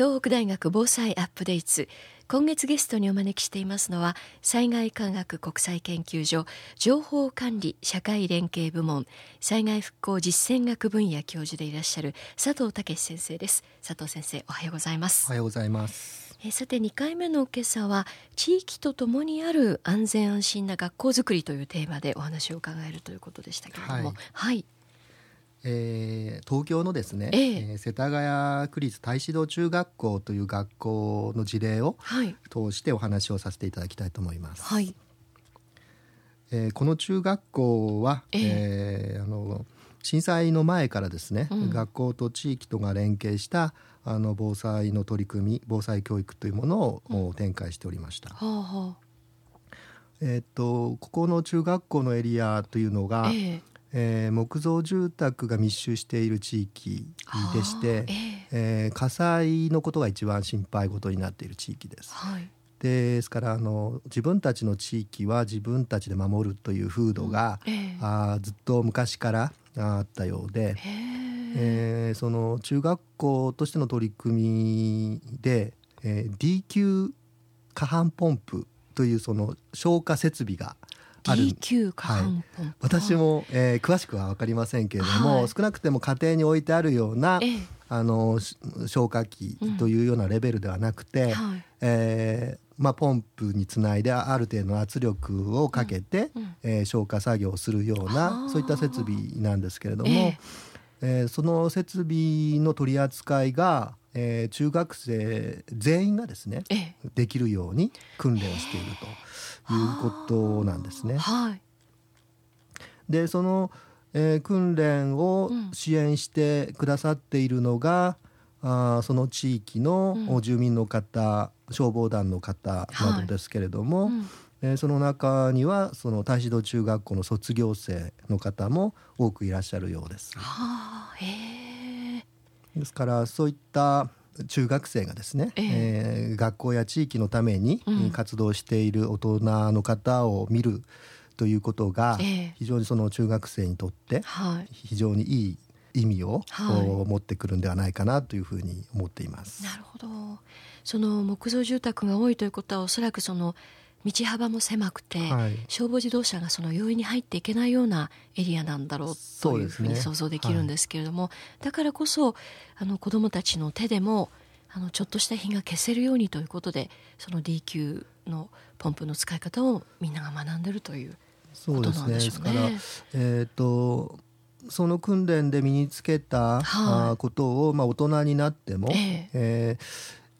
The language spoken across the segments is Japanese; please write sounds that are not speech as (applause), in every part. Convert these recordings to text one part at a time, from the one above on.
東北大学防災アップデート今月ゲストにお招きしていますのは災害科学国際研究所情報管理社会連携部門災害復興実践学分野教授でいらっしゃる佐藤武先生です。佐藤先生おはようございます。おはようございます。えさて2回目の今朝は地域とともにある安全安心な学校づくりというテーマでお話を伺えるということでしたけれども。はい、はいえー東京のですね、ええ。えー世田谷区立太子堂中学校という学校の事例をはい。通してお話をさせていただきたいと思います。はい。えーこの中学校は、ええ。ーあの震災の前からですね、うん。学校と地域とが連携したあの防災の取り組み防災教育というものを、お展開しておりました。はあはえーっとここの中学校のエリアというのが、あえええー木造住宅が密集している地域でしてあー、ええ。えー火災のことが一番心配事になっている地域です。はい。ですからあの自分たちの地域は自分たちで守るという風土が、ええ。あーずっと昔からあったようで、えーその中学校としての取り組みで、えー D 級下半ポンプというその消火設備があるンプ、私も、えー詳しくは分かりませんけれども、はい。少なくても家庭に置いてあるような、ええ。あのし消火器というようなレベルではなくて、はい。えーまあ、ポンプにつないである程度の圧力をかけて、うんえー消火作業をするようはあなそういった設備なんですけれども、ええ。えーその設備の取り扱いが、えー中学生全員がですねええ。できるように訓練をしているということなんですね。はい。でその、えー訓練をうん。支援してくださっているのが、あーその地域のうん。住民の方、消防団の方などですけれども、うん。えーその中にはその太子堂中学校の卒業生の方も多くいらっしゃるようです。はあへえですからそういった中学生がですね、ええ。えー学校や地域のためにうん。活動している大人の方を見るということがええ。非常にその中学生にとってはい。非常にいい意味を、持ってくるんではないかなというふうに思っています。なるほど。その木造住宅が多いということはおそらくその道幅も狭くて、はい。消防自動車がその容易に入っていけないようなエリアなんだろうというふうに想像できるんですけれども、だからこそあの子どもたちの手でもあのちょっとした火が消せるようにということでその D 級のポンプの使い方をみんなが学んでるという。ことなんでしょうね。ですから、えっ、とその訓練で身につけた、はい。ことをまあ大人になっても、ええ。えー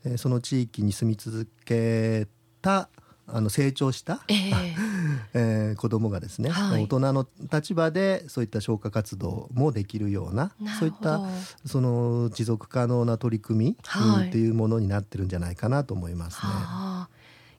えーその地域に住み続けたあの成長した、ええ。(laughs) えー子供がですね、はい。大人の立場でそういった消火活動もできるようななそういったその持続可能な取り組み、はい。うんっていうものになってるんじゃないかなと思いますね。はあ、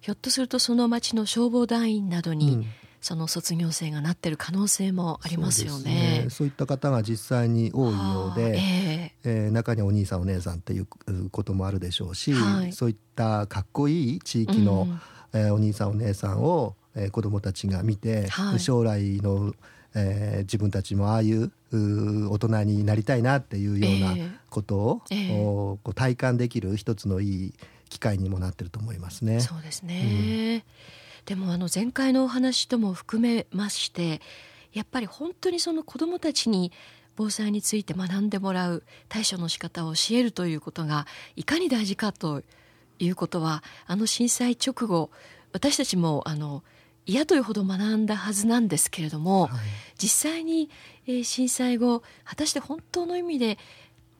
ひょっとするとその町の消防団員などに、うん。その卒業生がなってる可能性もありますよそうね。そういった方が実際に多いようはあ。で、え。えー中にはお兄さんお姉さんっていうこともあるでしょうし、はい。そういったかっこいい地え域の、うんえーお兄さんお姉さんを、えー子どもたちが見て、はい。将来の、えー自分たちもああいううー大人になりたいなっていうようなええ。ことを、ええ。おこう体感できる一つのいい機会にもなってると思いますね。そうですね、でもあの前回のお話とも含めましてやっぱり本当にその子どもたちに防災について学んでもらう対処の仕方を教えるということがいかに大事かということはあの震災直後私たちもあの嫌というほど学んだはずなんですけれども、はい。実際に、えー震災後果たして本当の意味で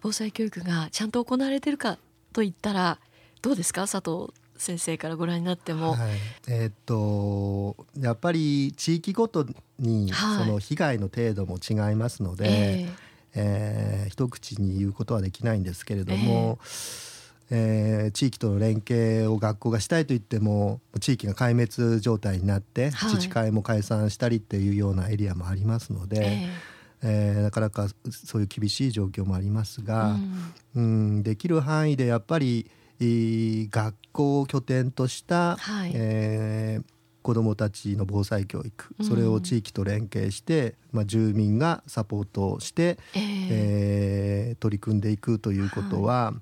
防災教育がちゃんと行われているかと言ったらどうですか？佐藤先生からご覧になっても。はい、えーっとやっぱり地域ごとにはい。その被害の程度も違いますので、ええ。ー一口に言うことはできないんですけれども、えー地域との連携を学校がしたいと言っても地域が壊滅状態になって、はい。自治会も解散したりっていうようなエリアもありますのーで、ええ。ーなかなかそういう厳しい状況もありますーが、うん。うん、できる範囲でやっぱりえー学校を拠点とした、はい。えー子どもたちの防災教育うん。それを地域と連携して、まあ、住民がサポートして、えーえー取り組んでいくということは、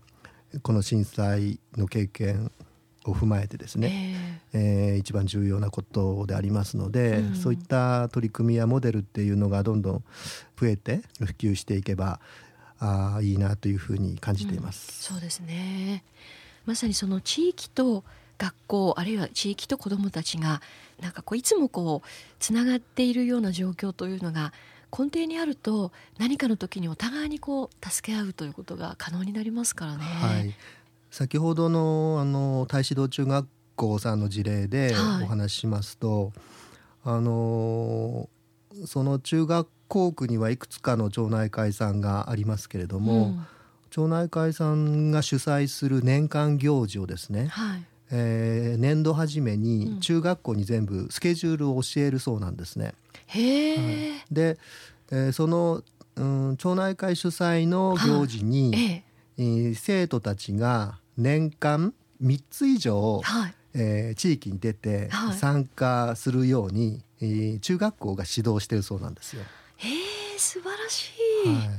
この震災の経験を踏まえてですね、えー、えー、一番重要なことでありますので、うん、そういった取り組みやモデルっていうのがどんどん増えて普及していけばあいいなというふうに感じています、うん、そうですね。まさにその地域と学校あるいは地域と子どもたちがなんかこういつもこうつながっているような状況というのが根底にあると何かの時にお互いにこう助け合うということが可能になりますからね。はい、先ほどのあの太子堂中学校さんの事例でお話ししますと、はい、あのその中学校区にはいくつかの町内会さんがありますけれども、うん、町内会さんが主催する年間行事をですね、はい、えー、年度初めに中学校に全部スケジュールを教えるそうなんですね。へはい、で、えー、その、うん、町内会主催の行事に、はい、えー、生徒たちが年間3つ以上、はい。えー、地域に出て参加するように、はい、えー、中学校が指導してるそうなんですよ。へえ素晴らしい、はい。で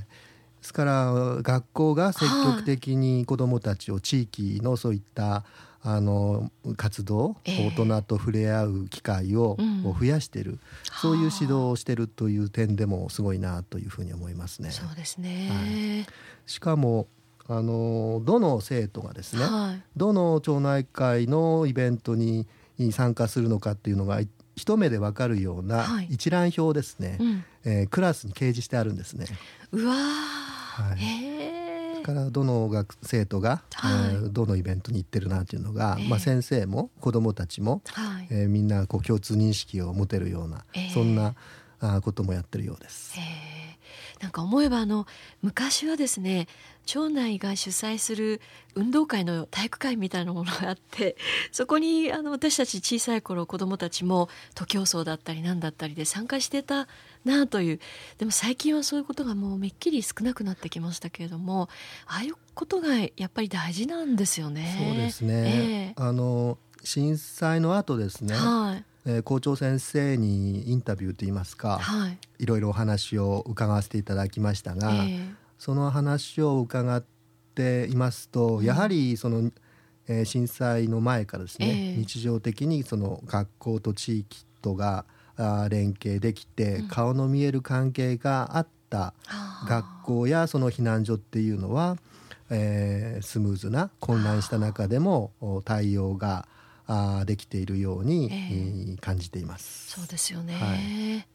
すから学校が積極的に子どもたちを地域のそういったあの活動、えー、大人と触れ合う機会を増やしている、うん、そういう指導をしているという点でもすごいなというふうに思いますね。そうですね、はい、しかもあのどの生徒がですね、はい、どの町内会のイベントに参加するのかっていうのが一目でわかるような一覧表ですね、はいうん、えー、クラスに掲示してあるんですね。うわはい、からどの学生徒が、はい、えー、どのイベントに行ってるなっていうのが、まあ、先生も子どもたちも、はい、えー、みんなこう共通認識を持てるような、そんなあこともやってるようです。なんか思えばあの昔はですね町内が主催する運動会の体育会みたいなものがあって (laughs) そこにあの私たち小さい頃子どもたちも徒競走だったり何だったりで参加してたなというでも最近はそういうことがもうめっきり少なくなってきましたけれどもああいうことがやっぱり大事なんですよね。そうですね、えー、あの震災の後ですね、はい。えー、校長先生にインタビューといいますか、はい、いろいろお話を伺わせていただきましたが、えー、その話を伺っていますと、うん、やはりその、えー、震災の前からですね、えー、日常的にその学校と地域とがあ連携できて、うん、顔の見える関係があった学校やその避難所っていうのは、えー、スムーズな混乱した中でも対応があできているように、えー、感じています。そうですよね、はい。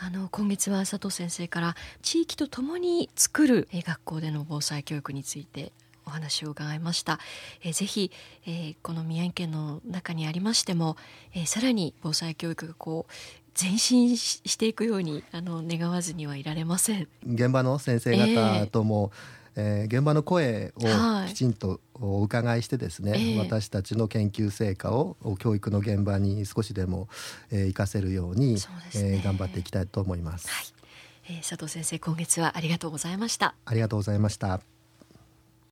あの今月は佐藤先生から地域とともに作る学校での防災教育についてお話を伺いました。えー、ぜひ、えー、この宮城県の中にありましても、えー、さらに防災教育がこう前進していくようにあの願わずにはいられません。現場の先生方とも、えーえー、現場の声をきちんとお伺いしてですね、はい、私たちの研究成果を教育の現場に少しでも、えー、活かせるようにう、ね、えー、頑張っていきたいと思います、はい。えー、佐藤先生今月はありがとうございました。ありがとうございました